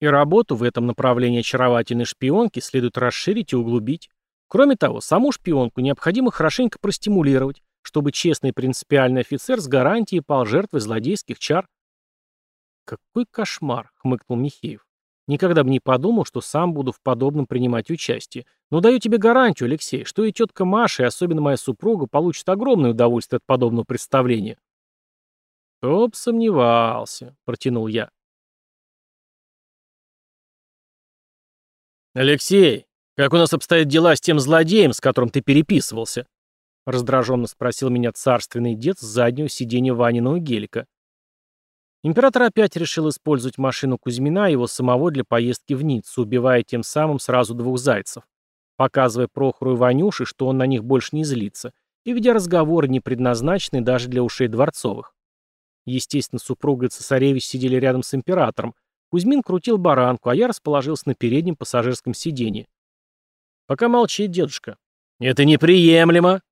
И работу в этом направлении очаровательной шпионки следует расширить и углубить. Кроме того, саму шпионку необходимо хорошенько простимулировать, чтобы честный принципиальный офицер с гарантией пал жертвой злодейских чар. «Какой кошмар!» — хмыкнул Михеев. Никогда бы не подумал, что сам буду в подобном принимать участие. Но даю тебе гарантию, Алексей, что и тетка Маша, и особенно моя супруга, получат огромное удовольствие от подобного представления. «Кто сомневался», — протянул я. «Алексей, как у нас обстоят дела с тем злодеем, с которым ты переписывался?» — раздраженно спросил меня царственный дед с заднего сиденья Ваниного гелика. Император опять решил использовать машину Кузьмина и его самого для поездки в Ниццу, убивая тем самым сразу двух зайцев, показывая Прохору и Ванюше, что он на них больше не злится, и ведя разговоры, не предназначенные даже для ушей Дворцовых. Естественно, супруга и цесаревич сидели рядом с императором, Кузьмин крутил баранку, а я расположился на переднем пассажирском сиденье. «Пока молчит дедушка». «Это неприемлемо!»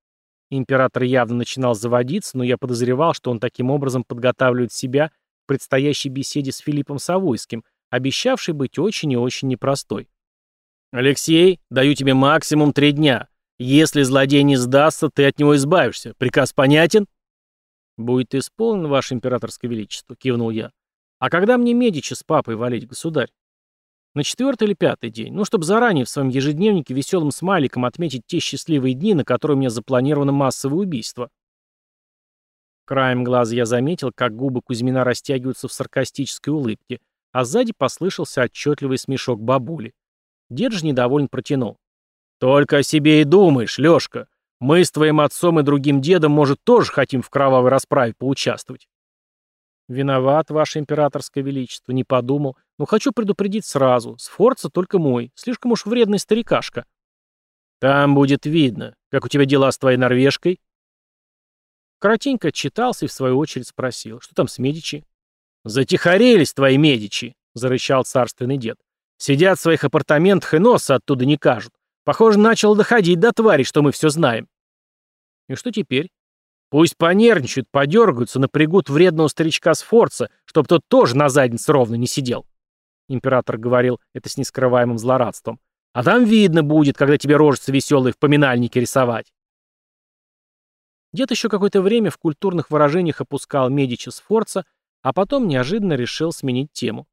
Император явно начинал заводиться, но я подозревал, что он таким образом подготавливает себя предстоящей беседе с Филиппом Савойским, обещавшей быть очень и очень непростой. «Алексей, даю тебе максимум три дня. Если злодей не сдастся, ты от него избавишься. Приказ понятен?» «Будет исполнен, ваше императорское величество», — кивнул я. «А когда мне Медичи с папой валить, государь?» «На четвертый или пятый день, ну, чтобы заранее в своем ежедневнике веселым смайликом отметить те счастливые дни, на которые у меня запланировано массовое убийство». Краем глаза я заметил, как губы Кузьмина растягиваются в саркастической улыбке, а сзади послышался отчетливый смешок бабули. Дед же недовольно протянул. «Только о себе и думаешь, Лёшка. Мы с твоим отцом и другим дедом, может, тоже хотим в кровавой расправе поучаствовать». «Виноват, ваше императорское величество, не подумал. Но хочу предупредить сразу. Сфорца только мой. Слишком уж вредный старикашка». «Там будет видно. Как у тебя дела с твоей норвежкой?» Коротенько отчитался и в свою очередь спросил, что там с Медичи? «Затихарелись твои Медичи!» — зарычал царственный дед. «Сидят в своих апартаментах и носа оттуда не кажут. Похоже, начал доходить до твари, что мы все знаем». «И что теперь?» «Пусть понервничают, подергаются, напрягут вредного старичка с Форца, чтобы тот тоже на заднице ровно не сидел». Император говорил это с нескрываемым злорадством. «А там видно будет, когда тебе рожицы веселые в поминальнике рисовать». Дед еще какое-то время в культурных выражениях опускал Медичи с Форца, а потом неожиданно решил сменить тему.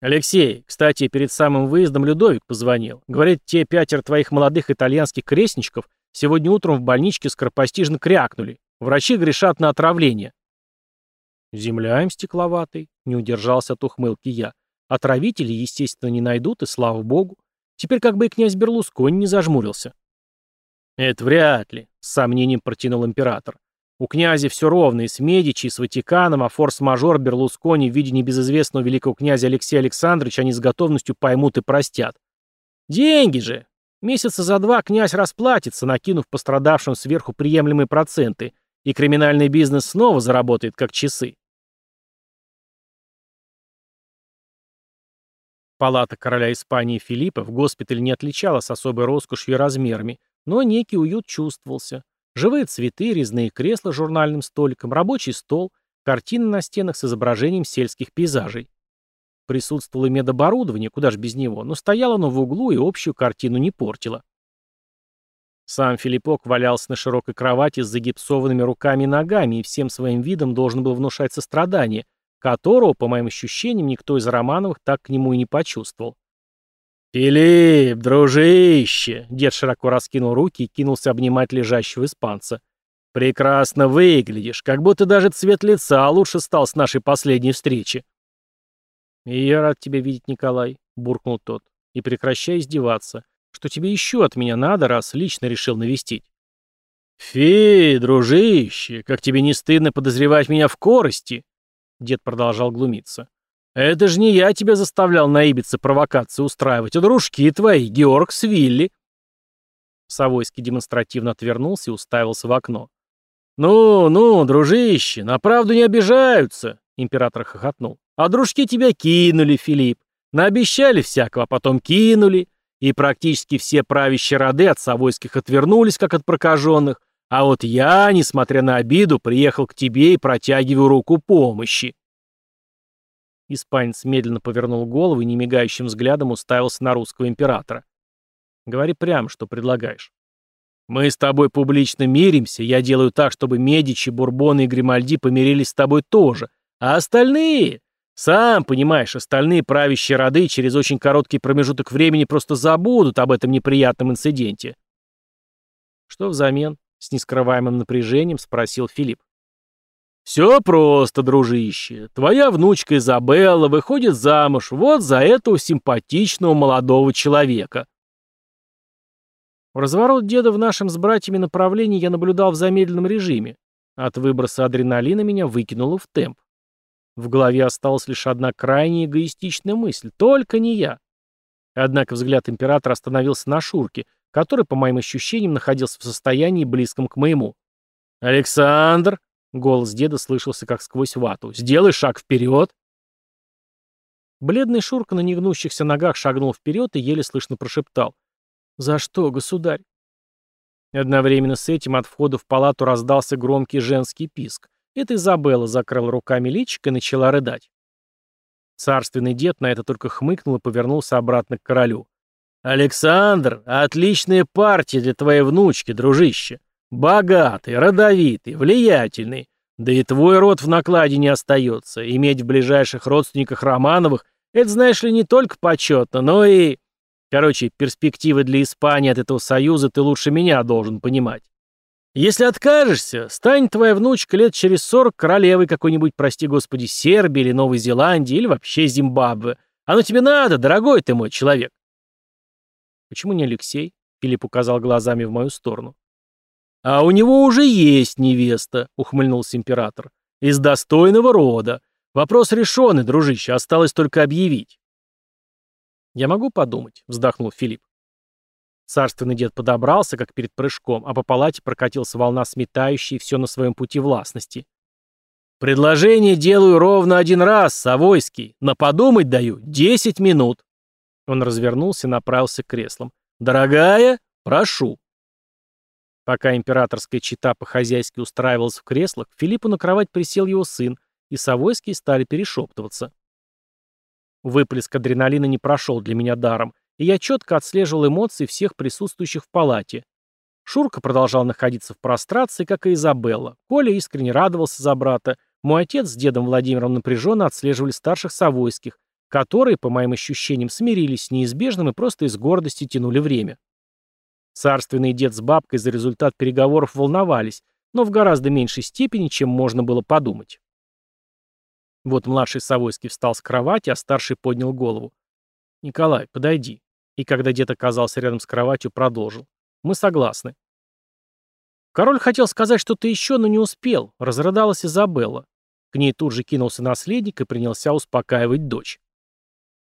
«Алексей, кстати, перед самым выездом Людовик позвонил. Говорит, те пятеро твоих молодых итальянских крестничков сегодня утром в больничке скоропостижно крякнули. Врачи грешат на отравление». «Земля им стекловатый», — не удержался от ухмылки я. «Отравители, естественно, не найдут, и слава богу. Теперь как бы и князь Берлускони не зажмурился». «Это вряд ли», — с сомнением протянул император. «У князя все ровно, и с Медичи, и с Ватиканом, а форс-мажор Берлускони в виде небезызвестного великого князя Алексея Александровича они с готовностью поймут и простят. Деньги же! Месяца за два князь расплатится, накинув пострадавшим сверху приемлемые проценты, и криминальный бизнес снова заработает как часы». Палата короля Испании Филиппа в госпитале не отличалась особой роскошью и размерами, но некий уют чувствовался. Живые цветы, резные кресла с журнальным столиком, рабочий стол, картины на стенах с изображением сельских пейзажей. Присутствовало медоборудование, куда ж без него, но стояло оно в углу и общую картину не портило. Сам Филиппок валялся на широкой кровати с загипсованными руками и ногами и всем своим видом должен был внушать сострадание, которого, по моим ощущениям, никто из Романовых так к нему и не почувствовал. «Филипп, дружище!» Дед широко раскинул руки и кинулся обнимать лежащего испанца. «Прекрасно выглядишь, как будто даже цвет лица лучше стал с нашей последней встречи». «И я рад тебя видеть, Николай», — буркнул тот. «И прекращай издеваться. Что тебе еще от меня надо, раз лично решил навестить?» «Фи, дружище, как тебе не стыдно подозревать меня в корости?» Дед продолжал глумиться. Это же не я тебя заставлял на Ибице провокации устраивать, а дружки твои, Георг с Вилли. Савойский демонстративно отвернулся и уставился в окно. «Ну, ну, дружище, на правду не обижаются», — император хохотнул. «А дружки тебя кинули, Филипп. Наобещали всякого, а потом кинули. И практически все правящие роды от Савойских отвернулись, как от прокаженных. А вот я, несмотря на обиду, приехал к тебе и протягиваю руку помощи. Испанец медленно повернул голову и немигающим взглядом уставился на русского императора. «Говори прямо, что предлагаешь». «Мы с тобой публично миримся, я делаю так, чтобы Медичи, Бурбоны и Гримальди помирились с тобой тоже, а остальные Сам понимаешь, остальные правящие роды через очень короткий промежуток времени просто забудут об этом неприятном инциденте. Что взамен? С нескрываемым напряжением спросил Филипп. «Все просто, дружище. Твоя внучка Изабелла выходит замуж вот за этого симпатичного молодого человека». Разворот деда в нашем с братьями направлении я наблюдал в замедленном режиме. От выброса адреналина меня выкинуло в темп. В голове осталась лишь одна крайне эгоистичная мысль. Только не я. Однако взгляд императора остановился на Шурке, который, по моим ощущениям, находился в состоянии близком к моему. «Александр!» — голос деда слышался как сквозь вату. «Сделай шаг вперед!» Бледный Шурка на негнущихся ногах шагнул вперед и еле слышно прошептал. «За что, государь?» Одновременно с этим от входа в палату раздался громкий женский писк. Это Изабелла закрыла руками личико и начала рыдать. Царственный дед на это только хмыкнул и повернулся обратно к королю. «Александр, отличная партия для твоей внучки, дружище. Богатый, родовитый, влиятельный. Да и твой род в накладе не остается. Иметь в ближайших родственниках Романовых — это, знаешь ли, не только почетно, но и... Короче, перспективы для Испании от этого союза ты лучше меня должен понимать. Если откажешься, стань твоя внучка лет через сорок королевой какой-нибудь, прости господи, Сербии или Новой Зеландии, или вообще Зимбабве. Оно тебе надо, дорогой ты мой человек. Почему не Алексей? Филипп указал глазами в мою сторону. А у него уже есть невеста, ухмыльнулся император. Из достойного рода. Вопрос решенный, дружище, осталось только объявить. «Я могу подумать», — вздохнул Филипп. Царственный дед подобрался, как перед прыжком, а по палате прокатился волна сметающей все на своем пути властности. «Предложение делаю ровно один раз, Савойский, но подумать даю десять минут». Он развернулся и направился к креслам. «Дорогая, прошу». Пока императорская чита по-хозяйски устраивалась в креслах, Филиппу на кровать присел его сын, и Савойские стали перешептываться. Выплеск адреналина не прошел для меня даром, и я четко отслеживал эмоции всех присутствующих в палате. Шурка продолжал находиться в прострации, как и Изабелла. Коля искренне радовался за брата. Мой отец с дедом Владимиром напряженно отслеживали старших Савойских, которые, по моим ощущениям, смирились с неизбежным и просто из гордости тянули время. Царственный дед с бабкой за результат переговоров волновались, но в гораздо меньшей степени, чем можно было подумать. Вот младший Савойский встал с кровати, а старший поднял голову. «Николай, подойди». И когда дед оказался рядом с кроватью, продолжил. «Мы согласны». Король хотел сказать что-то еще, но не успел. Разрыдалась Изабелла. К ней тут же кинулся наследник и принялся успокаивать дочь.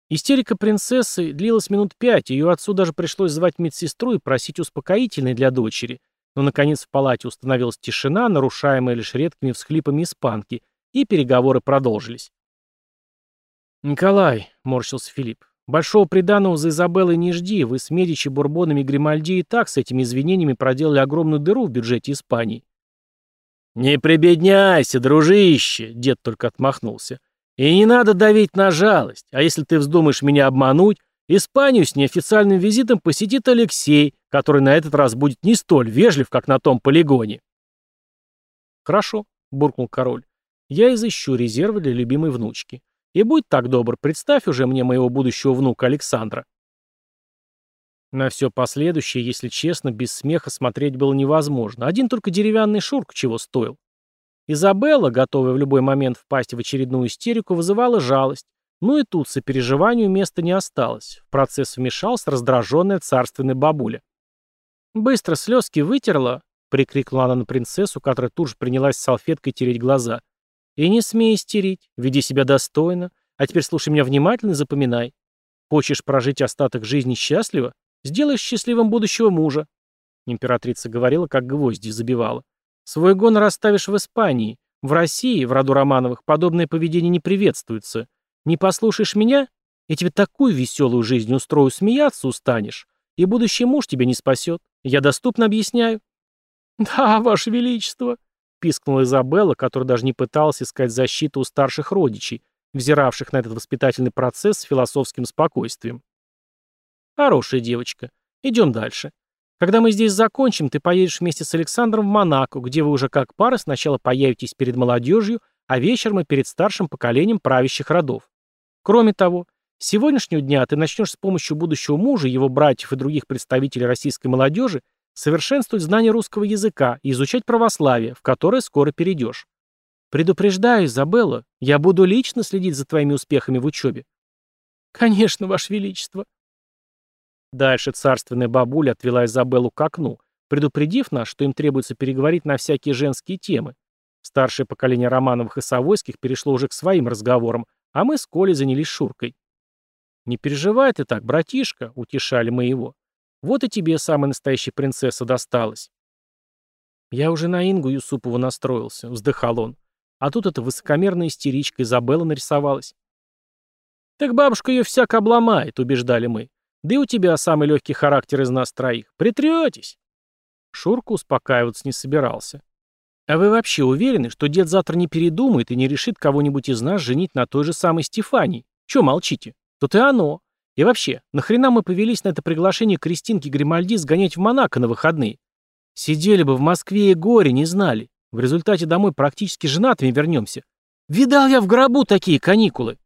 Истерика принцессы длилась минут пять, ее отцу даже пришлось звать медсестру и просить успокоительной для дочери, но, наконец, в палате установилась тишина, нарушаемая лишь редкими всхлипами испанки, и переговоры продолжились. «Николай», — морщился Филипп, — «большого приданого за Изабеллой не жди, вы с Медичи, Бурбонами, Гримальди и так с этими извинениями проделали огромную дыру в бюджете Испании». «Не прибедняйся, дружище», — дед только отмахнулся. «И не надо давить на жалость, а если ты вздумаешь меня обмануть, Испанию с неофициальным визитом посетит Алексей, который на этот раз будет не столь вежлив, как на том полигоне». «Хорошо», — буркнул король. Я изыщу резервы для любимой внучки. И будь так добр, представь уже мне моего будущего внука Александра. На все последующее, если честно, без смеха смотреть было невозможно. Один только деревянный шурк чего стоил. Изабелла, готовая в любой момент впасть в очередную истерику, вызывала жалость. Ну и тут сопереживанию места не осталось. В процесс вмешался раздраженная царственная бабуля. Быстро слезки вытерла, прикрикнула она на принцессу, которая тут же принялась салфеткой тереть глаза. И не смей истерить, веди себя достойно. А теперь слушай меня внимательно и запоминай. Хочешь прожить остаток жизни счастливо? Сделаешь счастливым будущего мужа. Императрица говорила, как гвозди забивала. Свой гонор оставишь в Испании. В России, в роду Романовых, подобное поведение не приветствуется. Не послушаешь меня? Я тебе такую веселую жизнь устрою, смеяться устанешь. И будущий муж тебя не спасет. Я доступно объясняю. <laughs> Да, ваше величество, пискнула Изабелла, которая даже не пыталась искать защиту у старших родичей, взиравших на этот воспитательный процесс с философским спокойствием. «Хорошая девочка. Идем дальше. Когда мы здесь закончим, ты поедешь вместе с Александром в Монако, где вы уже как пара сначала появитесь перед молодежью, а вечером и перед старшим поколением правящих родов. Кроме того, с сегодняшнего дня ты начнешь с помощью будущего мужа, его братьев и других представителей российской молодежи совершенствовать знание русского языка и изучать православие, в которое скоро перейдешь. Предупреждаю, Изабелла, я буду лично следить за твоими успехами в учебе. Конечно, Ваше Величество. Дальше царственная бабуля отвела Изабеллу к окну, предупредив нас, что им требуется переговорить на всякие женские темы. Старшее поколение Романовых и Савойских перешло уже к своим разговорам, а мы с Колей занялись Шуркой. «Не переживай ты так, братишка», — утешали мы его. «Вот и тебе самая настоящая принцесса досталась». «Я уже на Ингу Юсупову настроился», — вздыхал он. «А тут эта высокомерная истеричка Изабелла нарисовалась». «Так бабушка ее всяко обломает», — убеждали мы. «Да и у тебя самый легкий характер из нас троих. Притретесь». Шурка успокаиваться не собирался. «А вы вообще уверены, что дед завтра не передумает и не решит кого-нибудь из нас женить на той же самой Стефании? Чего молчите? Тут и оно. И вообще, нахрена мы повелись на это приглашение Кристинки Гримальди сгонять в Монако на выходные? Сидели бы в Москве и горе не знали. В результате домой практически женатыми вернемся. Видал я в гробу такие каникулы.